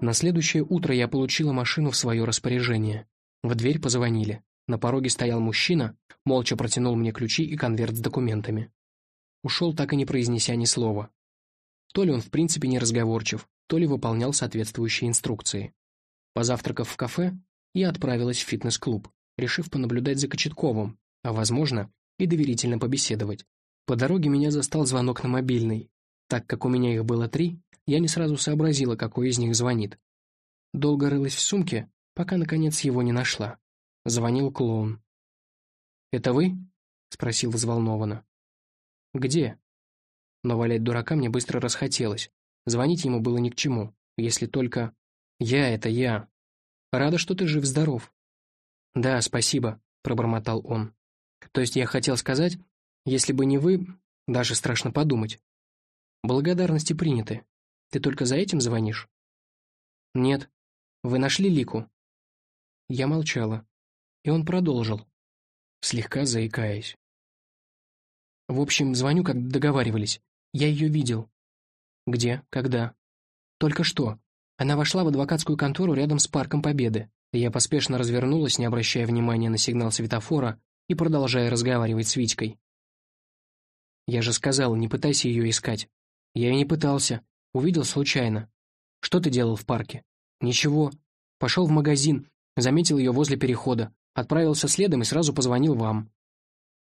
На следующее утро я получила машину в свое распоряжение. В дверь позвонили. На пороге стоял мужчина, молча протянул мне ключи и конверт с документами. Ушел, так и не произнеся ни слова. То ли он в принципе не разговорчив, то ли выполнял соответствующие инструкции. Позавтракав в кафе, я отправилась в фитнес-клуб, решив понаблюдать за Кочетковым, а, возможно, и доверительно побеседовать. По дороге меня застал звонок на мобильный. Так как у меня их было три, я не сразу сообразила, какой из них звонит. Долго рылась в сумке, пока, наконец, его не нашла. Звонил клоун. «Это вы?» — спросил взволнованно. «Где?» Но валять дурака мне быстро расхотелось. Звонить ему было ни к чему, если только... «Я — это я. Рада, что ты жив-здоров». «Да, спасибо», — пробормотал он. «То есть я хотел сказать, если бы не вы, даже страшно подумать. Благодарности приняты. Ты только за этим звонишь?» «Нет. Вы нашли Лику?» Я молчала, и он продолжил, слегка заикаясь. «В общем, звоню, как договаривались. Я ее видел». «Где? Когда?» «Только что. Она вошла в адвокатскую контору рядом с Парком Победы. Я поспешно развернулась, не обращая внимания на сигнал светофора и продолжая разговаривать с Витькой. «Я же сказал, не пытайся ее искать». «Я и не пытался. Увидел случайно. Что ты делал в парке?» «Ничего. Пошел в магазин, заметил ее возле перехода, отправился следом и сразу позвонил вам».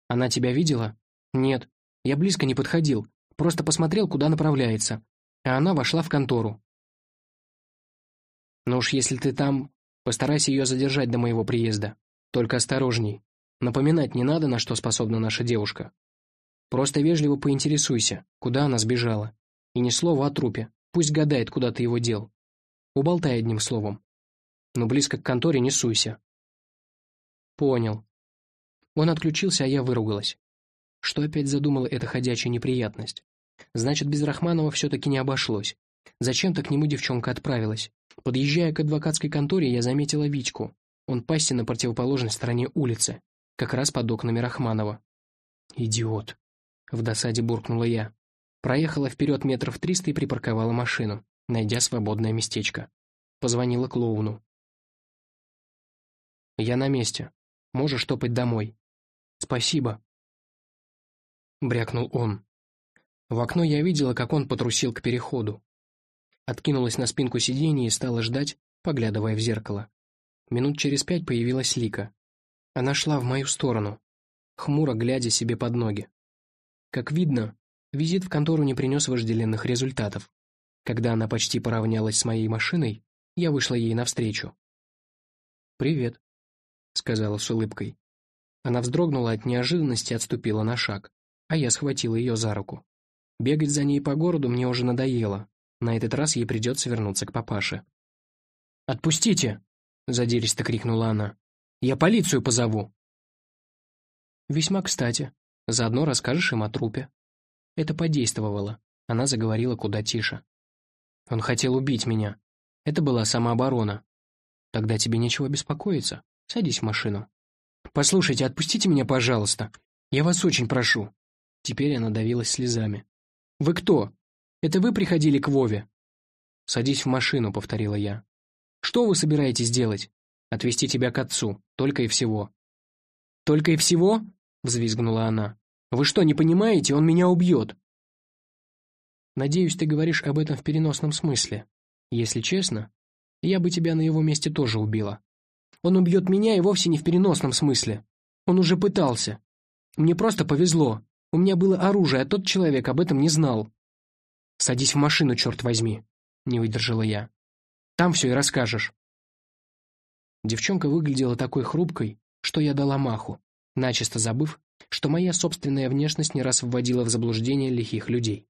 «Она тебя видела?» «Нет. Я близко не подходил, просто посмотрел, куда направляется. А она вошла в контору. «Ну уж если ты там, постарайся ее задержать до моего приезда. Только осторожней. Напоминать не надо, на что способна наша девушка. Просто вежливо поинтересуйся, куда она сбежала. И ни слова о трупе. Пусть гадает, куда ты его дел. Уболтай одним словом. Но близко к конторе не суйся. Понял. Он отключился, а я выругалась. Что опять задумала эта ходячая неприятность? Значит, без Рахманова все-таки не обошлось. Зачем-то к нему девчонка отправилась. Подъезжая к адвокатской конторе, я заметила Витьку. Он пасся на противоположной стороне улицы, как раз под окнами Рахманова. «Идиот!» — в досаде буркнула я. Проехала вперед метров триста и припарковала машину, найдя свободное местечко. Позвонила клоуну. «Я на месте. Можешь топать домой». «Спасибо», — брякнул он. В окно я видела, как он потрусил к переходу. Откинулась на спинку сиденья и стала ждать, поглядывая в зеркало. Минут через пять появилась Лика. Она шла в мою сторону, хмуро глядя себе под ноги. Как видно, визит в контору не принес вожделенных результатов. Когда она почти поравнялась с моей машиной, я вышла ей навстречу. «Привет», — сказала с улыбкой. Она вздрогнула от неожиданности и отступила на шаг, а я схватила ее за руку. Бегать за ней по городу мне уже надоело, на этот раз ей придется вернуться к папаше. «Отпустите!» — задиристо крикнула она. «Я полицию позову!» «Весьма кстати. Заодно расскажешь им о трупе». Это подействовало. Она заговорила куда тише. «Он хотел убить меня. Это была самооборона. Тогда тебе нечего беспокоиться. Садись в машину». «Послушайте, отпустите меня, пожалуйста. Я вас очень прошу». Теперь она давилась слезами. «Вы кто? Это вы приходили к Вове?» «Садись в машину», — повторила я. «Что вы собираетесь делать?» «Отвезти тебя к отцу, только и всего». «Только и всего?» — взвизгнула она. «Вы что, не понимаете? Он меня убьет!» «Надеюсь, ты говоришь об этом в переносном смысле. Если честно, я бы тебя на его месте тоже убила. Он убьет меня и вовсе не в переносном смысле. Он уже пытался. Мне просто повезло. У меня было оружие, а тот человек об этом не знал. «Садись в машину, черт возьми!» — не выдержала я. «Там все и расскажешь». Девчонка выглядела такой хрупкой, что я дала маху, начисто забыв, что моя собственная внешность не раз вводила в заблуждение лихих людей.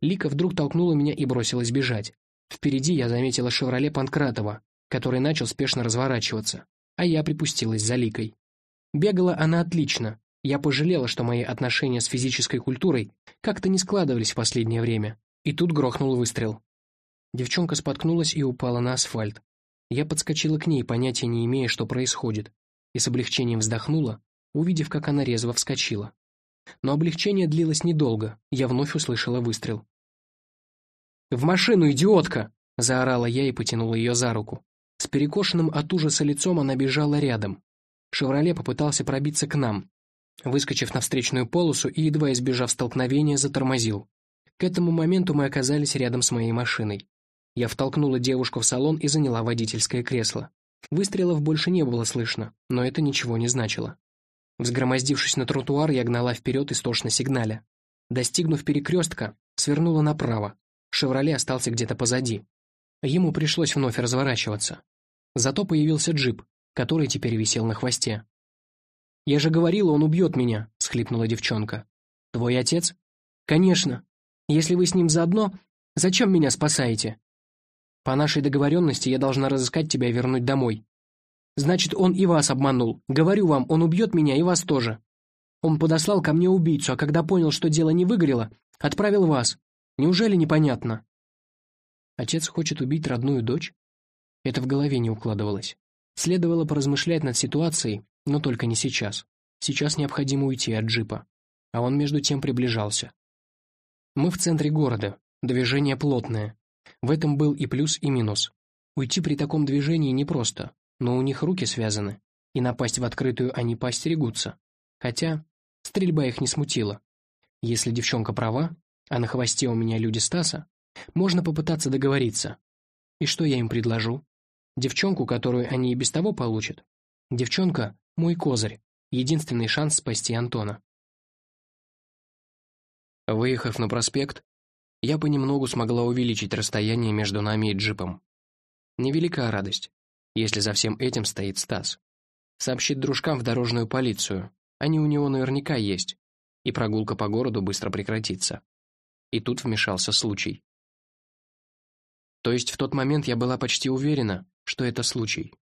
Лика вдруг толкнула меня и бросилась бежать. Впереди я заметила «Шевроле» Панкратова, который начал спешно разворачиваться, а я припустилась за Ликой. Бегала она отлично, я пожалела, что мои отношения с физической культурой как-то не складывались в последнее время. И тут грохнул выстрел. Девчонка споткнулась и упала на асфальт. Я подскочила к ней, понятия не имея, что происходит, и с облегчением вздохнула, увидев, как она резво вскочила. Но облегчение длилось недолго, я вновь услышала выстрел. «В машину, идиотка!» Заорала я и потянула ее за руку. С перекошенным от ужаса лицом она бежала рядом. «Шевроле» попытался пробиться к нам. Выскочив на встречную полосу и, едва избежав столкновения, затормозил. К этому моменту мы оказались рядом с моей машиной. Я втолкнула девушку в салон и заняла водительское кресло. Выстрелов больше не было слышно, но это ничего не значило. Взгромоздившись на тротуар, я гнала вперед истошно сигналя. Достигнув перекрестка, свернула направо. «Шевроле» остался где-то позади. Ему пришлось вновь разворачиваться. Зато появился джип, который теперь висел на хвосте. «Я же говорила, он убьет меня», — схлипнула девчонка. «Твой отец?» «Конечно. Если вы с ним заодно, зачем меня спасаете?» По нашей договоренности я должна разыскать тебя и вернуть домой. Значит, он и вас обманул. Говорю вам, он убьет меня и вас тоже. Он подослал ко мне убийцу, а когда понял, что дело не выгорело, отправил вас. Неужели непонятно? Отец хочет убить родную дочь? Это в голове не укладывалось. Следовало поразмышлять над ситуацией, но только не сейчас. Сейчас необходимо уйти от джипа. А он между тем приближался. Мы в центре города. Движение плотное. В этом был и плюс, и минус. Уйти при таком движении непросто, но у них руки связаны, и напасть в открытую они постерегутся. Хотя стрельба их не смутила. Если девчонка права, а на хвосте у меня люди Стаса, можно попытаться договориться. И что я им предложу? Девчонку, которую они и без того получат. Девчонка — мой козырь, единственный шанс спасти Антона. Выехав на проспект, я понемногу смогла увеличить расстояние между нами и джипом. Невелика радость, если за всем этим стоит Стас. Сообщит дружкам в дорожную полицию, они у него наверняка есть, и прогулка по городу быстро прекратится. И тут вмешался случай. То есть в тот момент я была почти уверена, что это случай.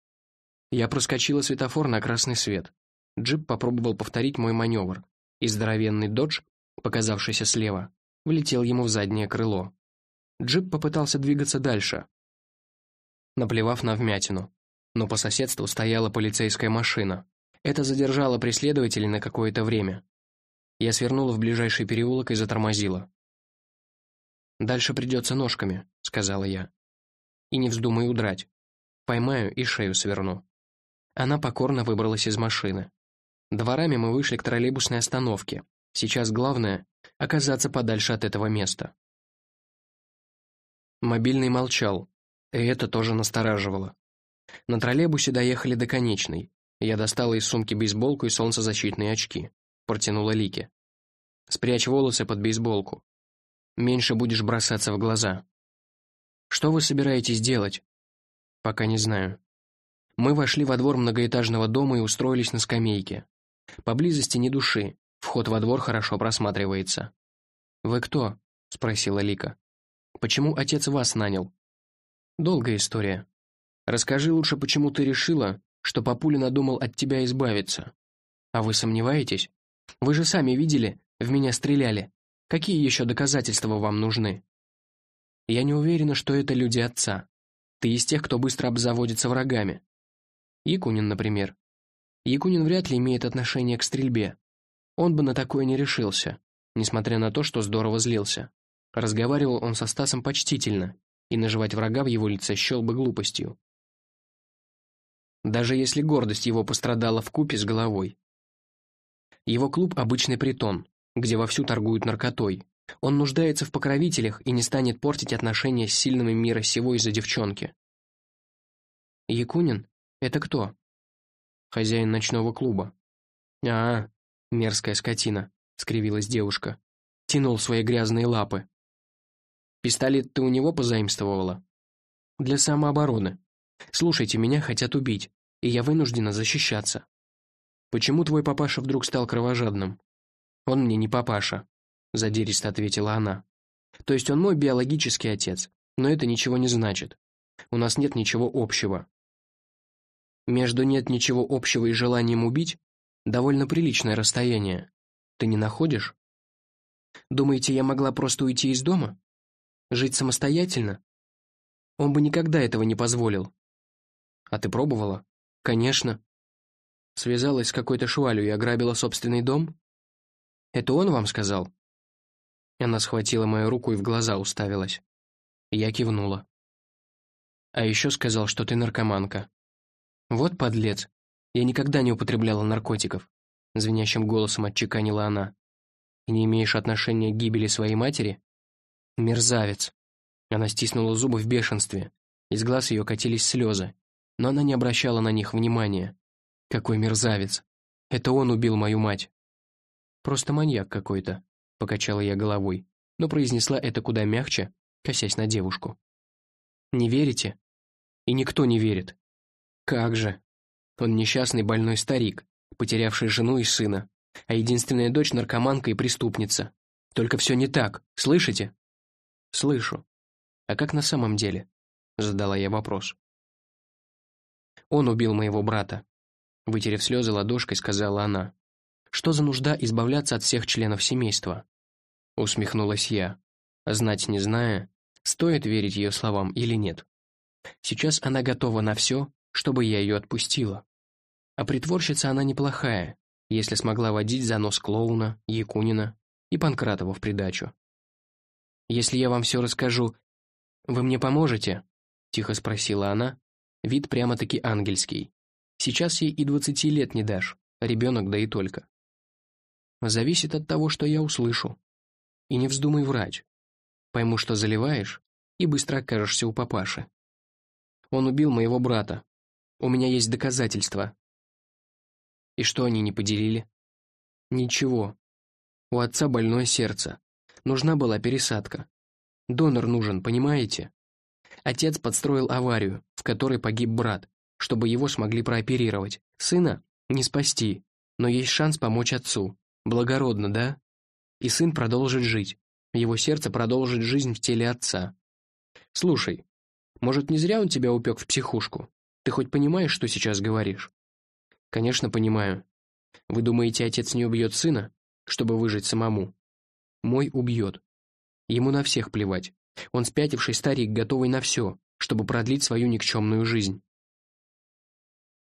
Я проскочила светофор на красный свет. Джип попробовал повторить мой маневр, и здоровенный додж, показавшийся слева, влетел ему в заднее крыло. Джип попытался двигаться дальше, наплевав на вмятину. Но по соседству стояла полицейская машина. Это задержало преследователей на какое-то время. Я свернула в ближайший переулок и затормозила. «Дальше придется ножками», — сказала я. «И не вздумай удрать. Поймаю и шею сверну». Она покорно выбралась из машины. Дворами мы вышли к троллейбусной остановке. Сейчас главное оказаться подальше от этого места. Мобильный молчал, и это тоже настораживало. На троллейбусе доехали до конечной. Я достала из сумки бейсболку и солнцезащитные очки. Протянула Лике. «Спрячь волосы под бейсболку. Меньше будешь бросаться в глаза». «Что вы собираетесь делать?» «Пока не знаю». Мы вошли во двор многоэтажного дома и устроились на скамейке. Поблизости ни души, Вход во двор хорошо просматривается. «Вы кто?» — спросила Лика. «Почему отец вас нанял?» «Долгая история. Расскажи лучше, почему ты решила, что папуля надумал от тебя избавиться. А вы сомневаетесь? Вы же сами видели, в меня стреляли. Какие еще доказательства вам нужны?» «Я не уверена, что это люди отца. Ты из тех, кто быстро обзаводится врагами. Якунин, например. Якунин вряд ли имеет отношение к стрельбе, он бы на такое не решился, несмотря на то, что здорово злился. Разговаривал он со Стасом почтительно, и наживать врага в его лице счел бы глупостью. Даже если гордость его пострадала в купе с головой. Его клуб – обычный притон, где вовсю торгуют наркотой. Он нуждается в покровителях и не станет портить отношения с сильными мира сего из-за девчонки. Якунин? Это кто? Хозяин ночного клуба. А, «Мерзкая скотина», — скривилась девушка. Тянул свои грязные лапы. «Пистолет ты у него позаимствовала?» «Для самообороны. Слушайте, меня хотят убить, и я вынуждена защищаться». «Почему твой папаша вдруг стал кровожадным?» «Он мне не папаша», — задиристо ответила она. «То есть он мой биологический отец, но это ничего не значит. У нас нет ничего общего». Между «нет ничего общего» и желанием убить Довольно приличное расстояние. Ты не находишь? Думаете, я могла просто уйти из дома? Жить самостоятельно? Он бы никогда этого не позволил. А ты пробовала? Конечно. Связалась с какой-то швалью и ограбила собственный дом? Это он вам сказал? Она схватила мою руку и в глаза уставилась. Я кивнула. А еще сказал, что ты наркоманка. Вот подлец. Я никогда не употребляла наркотиков. Звенящим голосом отчеканила она. Не имеешь отношения к гибели своей матери? Мерзавец. Она стиснула зубы в бешенстве. Из глаз ее катились слезы. Но она не обращала на них внимания. Какой мерзавец. Это он убил мою мать. Просто маньяк какой-то, покачала я головой, но произнесла это куда мягче, косясь на девушку. Не верите? И никто не верит. Как же? Он несчастный больной старик, потерявший жену и сына, а единственная дочь наркоманка и преступница. Только все не так, слышите? Слышу. А как на самом деле? Задала я вопрос. Он убил моего брата. Вытерев слезы ладошкой, сказала она. Что за нужда избавляться от всех членов семейства? Усмехнулась я, знать не зная, стоит верить ее словам или нет. Сейчас она готова на все, чтобы я ее отпустила. А притворщица она неплохая, если смогла водить за нос клоуна, Якунина и Панкратова в придачу. «Если я вам все расскажу, вы мне поможете?» — тихо спросила она. Вид прямо-таки ангельский. Сейчас ей и двадцати лет не дашь, ребенок да и только. Зависит от того, что я услышу. И не вздумай врать. Пойму, что заливаешь, и быстро окажешься у папаши. Он убил моего брата. У меня есть доказательства. И что они не поделили? Ничего. У отца больное сердце. Нужна была пересадка. Донор нужен, понимаете? Отец подстроил аварию, в которой погиб брат, чтобы его смогли прооперировать. Сына не спасти, но есть шанс помочь отцу. Благородно, да? И сын продолжит жить. Его сердце продолжит жизнь в теле отца. Слушай, может, не зря он тебя упек в психушку? Ты хоть понимаешь, что сейчас говоришь? Конечно, понимаю. Вы думаете, отец не убьет сына, чтобы выжить самому? Мой убьет. Ему на всех плевать. Он спятивший старик, готовый на все, чтобы продлить свою никчемную жизнь.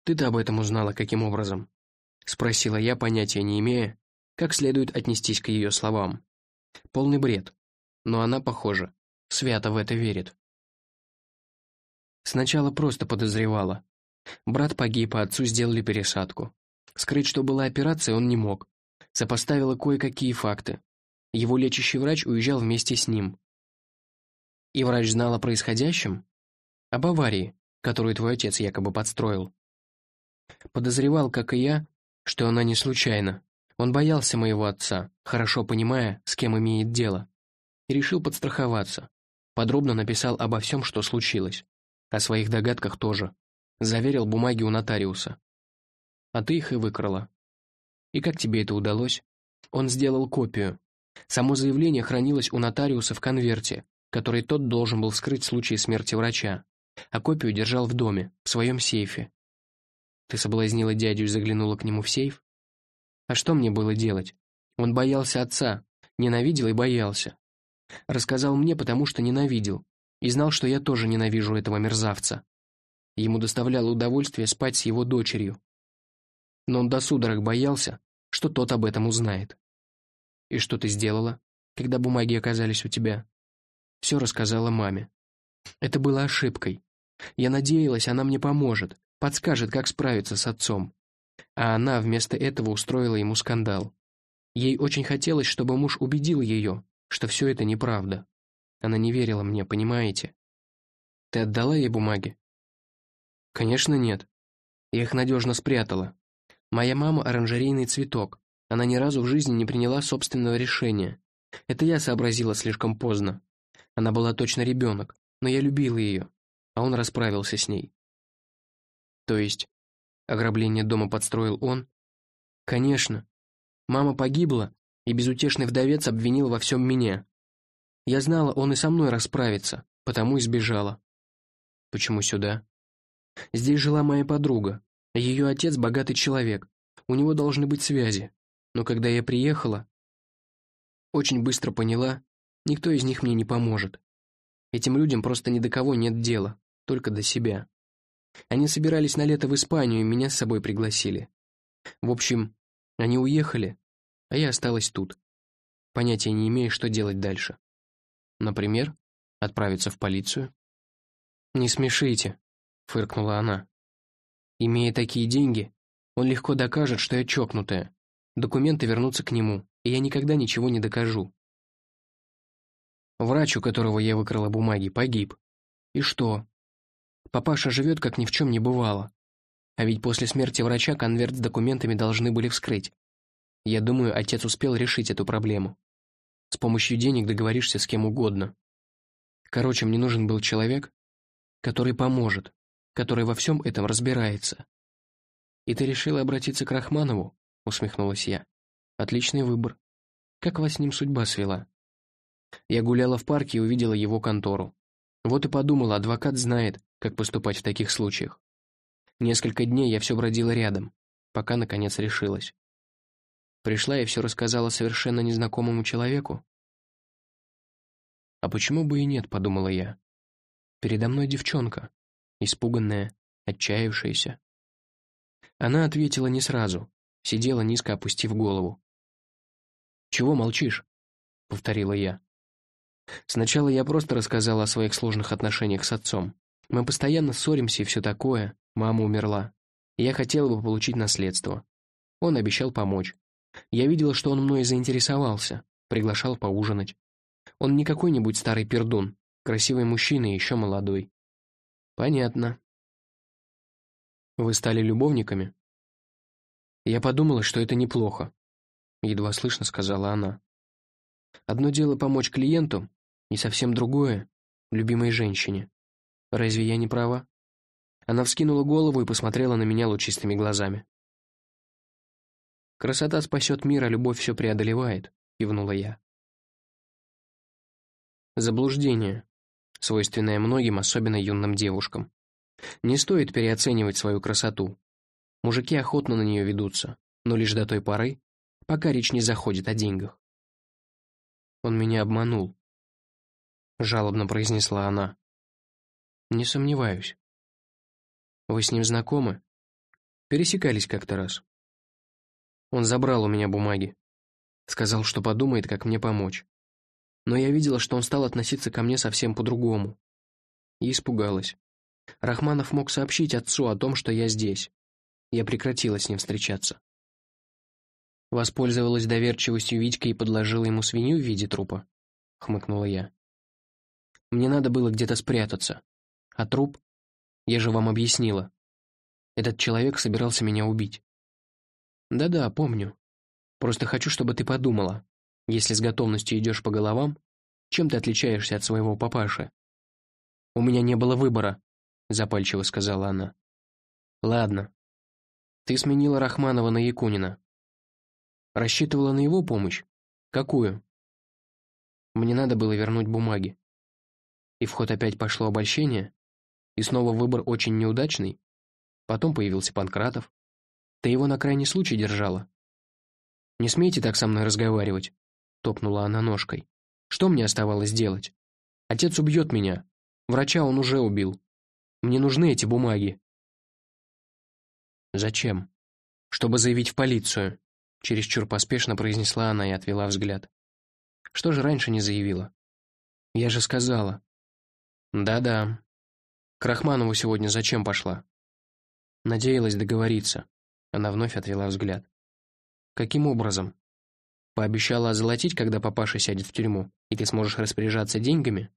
«Ты-то об этом узнала каким образом?» — спросила я, понятия не имея, как следует отнестись к ее словам. Полный бред. Но она, похоже, свято в это верит. Сначала просто подозревала. Брат погиб, а отцу сделали пересадку. Скрыть, что была операция, он не мог. Сопоставила кое-какие факты. Его лечащий врач уезжал вместе с ним. И врач знал о происходящем? Об аварии, которую твой отец якобы подстроил. Подозревал, как и я, что она не случайна. Он боялся моего отца, хорошо понимая, с кем имеет дело. И решил подстраховаться. Подробно написал обо всем, что случилось. О своих догадках тоже. Заверил бумаги у нотариуса. А ты их и выкрала. И как тебе это удалось? Он сделал копию. Само заявление хранилось у нотариуса в конверте, который тот должен был скрыть в случае смерти врача, а копию держал в доме, в своем сейфе. Ты соблазнила дядю и заглянула к нему в сейф? А что мне было делать? Он боялся отца, ненавидел и боялся. Рассказал мне, потому что ненавидел, и знал, что я тоже ненавижу этого мерзавца. Ему доставляло удовольствие спать с его дочерью. Но он до судорог боялся, что тот об этом узнает. И что ты сделала, когда бумаги оказались у тебя? Все рассказала маме. Это было ошибкой. Я надеялась, она мне поможет, подскажет, как справиться с отцом а она вместо этого устроила ему скандал. Ей очень хотелось, чтобы муж убедил ее, что все это неправда. Она не верила мне, понимаете? Ты отдала ей бумаги? Конечно, нет. Я их надежно спрятала. Моя мама — оранжерейный цветок. Она ни разу в жизни не приняла собственного решения. Это я сообразила слишком поздно. Она была точно ребенок, но я любила ее, а он расправился с ней. То есть Ограбление дома подстроил он? Конечно. Мама погибла, и безутешный вдовец обвинил во всем меня. Я знала, он и со мной расправится, потому и сбежала. Почему сюда? Здесь жила моя подруга. Ее отец богатый человек. У него должны быть связи. Но когда я приехала, очень быстро поняла, никто из них мне не поможет. Этим людям просто ни до кого нет дела, только до себя. Они собирались на лето в Испанию и меня с собой пригласили. В общем, они уехали, а я осталась тут. Понятия не имею, что делать дальше. Например, отправиться в полицию. «Не смешите», — фыркнула она. «Имея такие деньги, он легко докажет, что я чокнутая. Документы вернутся к нему, и я никогда ничего не докажу. Врач, у которого я выкрала бумаги, погиб. И что? Папаша живет, как ни в чем не бывало. А ведь после смерти врача конверт с документами должны были вскрыть. Я думаю, отец успел решить эту проблему. С помощью денег договоришься с кем угодно. Короче, мне нужен был человек, который поможет, который во всем этом разбирается. «И ты решила обратиться к Рахманову?» — усмехнулась я. «Отличный выбор. Как вас с ним судьба свела?» Я гуляла в парке и увидела его контору. Вот и подумала, адвокат знает, как поступать в таких случаях. Несколько дней я все бродила рядом, пока, наконец, решилась. Пришла и все рассказала совершенно незнакомому человеку. «А почему бы и нет?» — подумала я. «Передо мной девчонка, испуганная, отчаявшаяся». Она ответила не сразу, сидела низко опустив голову. «Чего молчишь?» — повторила я. Сначала я просто рассказала о своих сложных отношениях с отцом. Мы постоянно ссоримся и все такое, мама умерла. я хотела бы получить наследство. Он обещал помочь. Я видела, что он мной заинтересовался, приглашал поужинать. Он не какой-нибудь старый пердун, красивый мужчина и еще молодой. Понятно. Вы стали любовниками? Я подумала, что это неплохо. Едва слышно сказала она. Одно дело помочь клиенту, и совсем другое — любимой женщине. Разве я не права? Она вскинула голову и посмотрела на меня лучистыми глазами. «Красота спасет мир, а любовь все преодолевает», — кивнула я. Заблуждение, свойственное многим, особенно юным девушкам. Не стоит переоценивать свою красоту. Мужики охотно на нее ведутся, но лишь до той поры, пока речь не заходит о деньгах. Он меня обманул. Жалобно произнесла она. Не сомневаюсь. Вы с ним знакомы? Пересекались как-то раз. Он забрал у меня бумаги. Сказал, что подумает, как мне помочь. Но я видела, что он стал относиться ко мне совсем по-другому. И испугалась. Рахманов мог сообщить отцу о том, что я здесь. Я прекратила с ним встречаться. Воспользовалась доверчивостью Витька и подложила ему свинью в виде трупа, хмыкнула я. Мне надо было где-то спрятаться. А труп? Я же вам объяснила. Этот человек собирался меня убить. Да-да, помню. Просто хочу, чтобы ты подумала. Если с готовностью идешь по головам, чем ты отличаешься от своего папаши? У меня не было выбора, запальчиво сказала она. Ладно. Ты сменила Рахманова на Якунина. Рассчитывала на его помощь? Какую? Мне надо было вернуть бумаги. И в ход опять пошло обольщение? И снова выбор очень неудачный? Потом появился Панкратов. Ты его на крайний случай держала? «Не смейте так со мной разговаривать», — топнула она ножкой. «Что мне оставалось делать? Отец убьет меня. Врача он уже убил. Мне нужны эти бумаги». «Зачем?» «Чтобы заявить в полицию», Чересчур поспешно произнесла она и отвела взгляд. Что же раньше не заявила? Я же сказала. Да-да. К Рахманову сегодня зачем пошла? Надеялась договориться. Она вновь отвела взгляд. Каким образом? Пообещала озолотить, когда папаша сядет в тюрьму, и ты сможешь распоряжаться деньгами?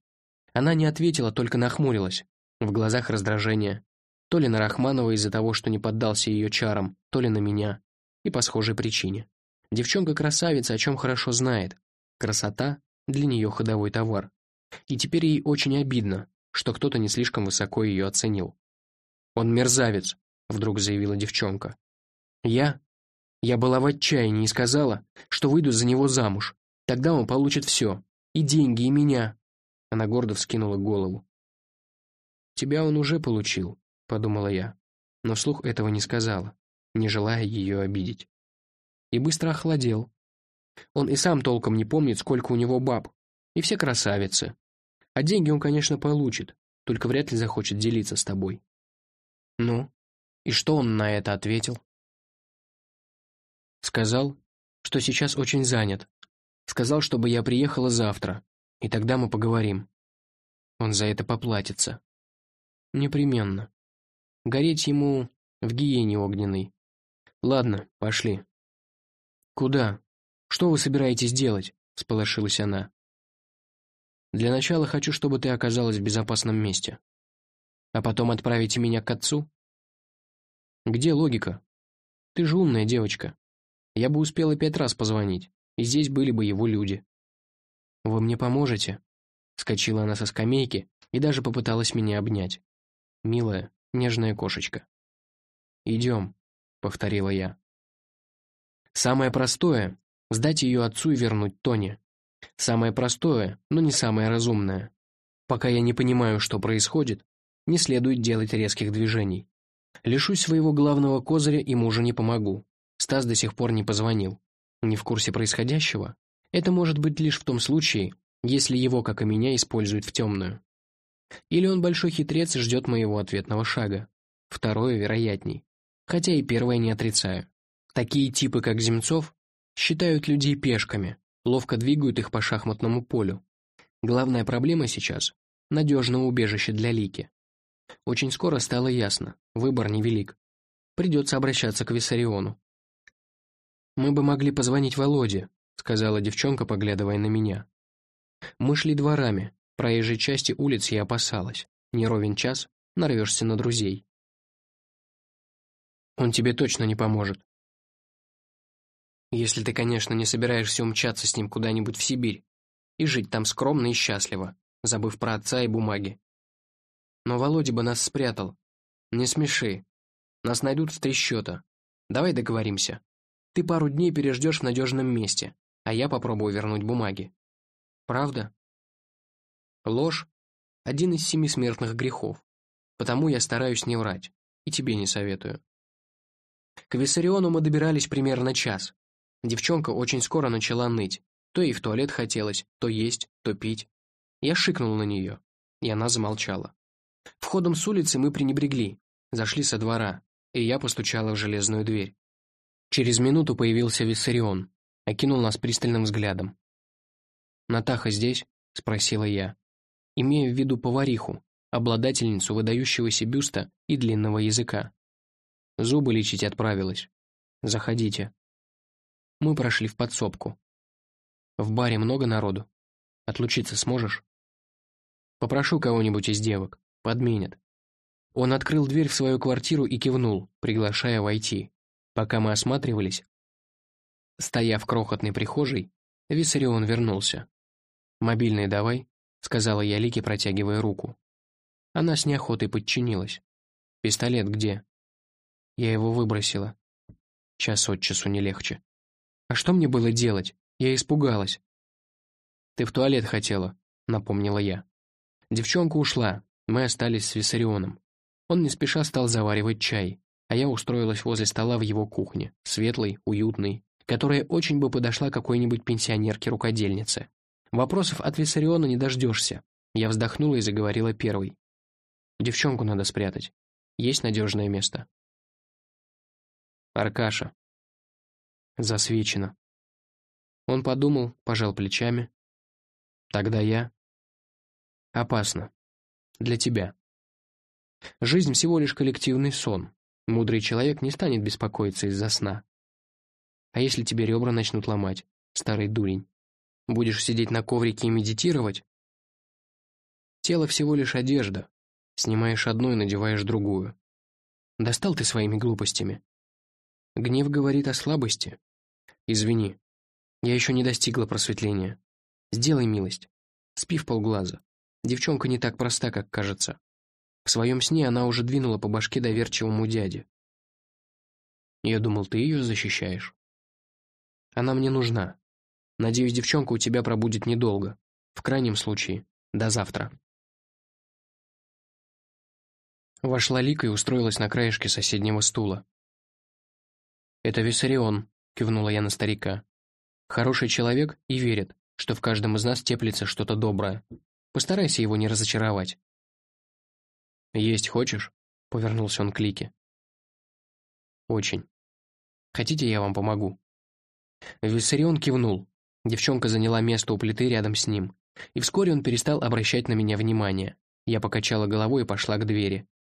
Она не ответила, только нахмурилась. В глазах раздражение. То ли на Рахманова из-за того, что не поддался ее чарам, то ли на меня и по схожей причине. Девчонка красавица, о чем хорошо знает. Красота для нее ходовой товар. И теперь ей очень обидно, что кто-то не слишком высоко ее оценил. «Он мерзавец», — вдруг заявила девчонка. «Я? Я была в отчаянии и сказала, что выйду за него замуж. Тогда он получит все. И деньги, и меня». Она гордо вскинула голову. «Тебя он уже получил», — подумала я, но вслух этого не сказала не желая ее обидеть. И быстро охладел. Он и сам толком не помнит, сколько у него баб, и все красавицы. А деньги он, конечно, получит, только вряд ли захочет делиться с тобой. Ну, и что он на это ответил? Сказал, что сейчас очень занят. Сказал, чтобы я приехала завтра, и тогда мы поговорим. Он за это поплатится. Непременно. Гореть ему в гиене огненной. Ладно, пошли. Куда? Что вы собираетесь делать? Сполошилась она. Для начала хочу, чтобы ты оказалась в безопасном месте. А потом отправите меня к отцу? Где логика? Ты же умная девочка. Я бы успела пять раз позвонить, и здесь были бы его люди. Вы мне поможете? Скочила она со скамейки и даже попыталась меня обнять. Милая, нежная кошечка. «Идем», — повторила я. Самое простое — сдать ее отцу и вернуть Тони. Самое простое, но не самое разумное. Пока я не понимаю, что происходит, не следует делать резких движений. Лишусь своего главного козыря и мужу не помогу. Стас до сих пор не позвонил. Не в курсе происходящего? Это может быть лишь в том случае, если его, как и меня, используют в темную. Или он большой хитрец и ждет моего ответного шага. Второе вероятней. Хотя и первое не отрицаю. Такие типы, как Земцов, считают людей пешками, ловко двигают их по шахматному полю. Главная проблема сейчас — надежное убежище для Лики. Очень скоро стало ясно, выбор невелик. Придется обращаться к Виссариону. «Мы бы могли позвонить Володе», — сказала девчонка, поглядывая на меня. Мы шли дворами, проезжей части улиц я опасалась. Не ровен час, нарвешься на друзей. Он тебе точно не поможет. Если ты, конечно, не собираешься умчаться с ним куда-нибудь в Сибирь и жить там скромно и счастливо, забыв про отца и бумаги. Но Володя бы нас спрятал. Не смеши. Нас найдут в три счета. Давай договоримся. Ты пару дней переждешь в надежном месте, а я попробую вернуть бумаги. Правда? Ложь — один из семи смертных грехов, потому я стараюсь не врать, и тебе не советую. К Виссариону мы добирались примерно час. Девчонка очень скоро начала ныть. То ей в туалет хотелось, то есть, то пить. Я шикнул на нее, и она замолчала. Входом с улицы мы пренебрегли, зашли со двора, и я постучала в железную дверь. Через минуту появился Виссарион, окинул нас пристальным взглядом. «Натаха здесь?» — спросила я, имея в виду повариху, обладательницу выдающегося бюста и длинного языка. Зубы лечить отправилась. Заходите. Мы прошли в подсобку. В баре много народу. Отлучиться сможешь? Попрошу кого-нибудь из девок. Подменят. Он открыл дверь в свою квартиру и кивнул, приглашая войти. Пока мы осматривались, стоя в крохотной прихожей, Виссарион вернулся. «Мобильный давай», — сказала я Лике, протягивая руку. Она с неохотой подчинилась. «Пистолет где?» Я его выбросила. Час от часу не легче. А что мне было делать? Я испугалась. «Ты в туалет хотела», — напомнила я. Девчонка ушла, мы остались с Виссарионом. Он не спеша стал заваривать чай, а я устроилась возле стола в его кухне, светлой, уютной, которая очень бы подошла какой-нибудь пенсионерке-рукодельнице. Вопросов от Виссариона не дождешься. Я вздохнула и заговорила первой. Девчонку надо спрятать. Есть надежное место. Аркаша. Засвечено. Он подумал, пожал плечами. Тогда я... Опасно. Для тебя. Жизнь всего лишь коллективный сон. Мудрый человек не станет беспокоиться из-за сна. А если тебе ребра начнут ломать, старый дурень? Будешь сидеть на коврике и медитировать? Тело всего лишь одежда. Снимаешь одну и надеваешь другую. Достал ты своими глупостями. Гнев говорит о слабости. Извини, я еще не достигла просветления. Сделай милость. Спи в полглаза. Девчонка не так проста, как кажется. В своем сне она уже двинула по башке доверчивому дяде. Я думал, ты ее защищаешь. Она мне нужна. Надеюсь, девчонка у тебя пробудет недолго. В крайнем случае, до завтра. Вошла Лика и устроилась на краешке соседнего стула. «Это Виссарион», — кивнула я на старика. «Хороший человек и верит, что в каждом из нас теплится что-то доброе. Постарайся его не разочаровать». «Есть хочешь?» — повернулся он к Лике. «Очень. Хотите, я вам помогу?» Виссарион кивнул. Девчонка заняла место у плиты рядом с ним, и вскоре он перестал обращать на меня внимание. Я покачала головой и пошла к двери.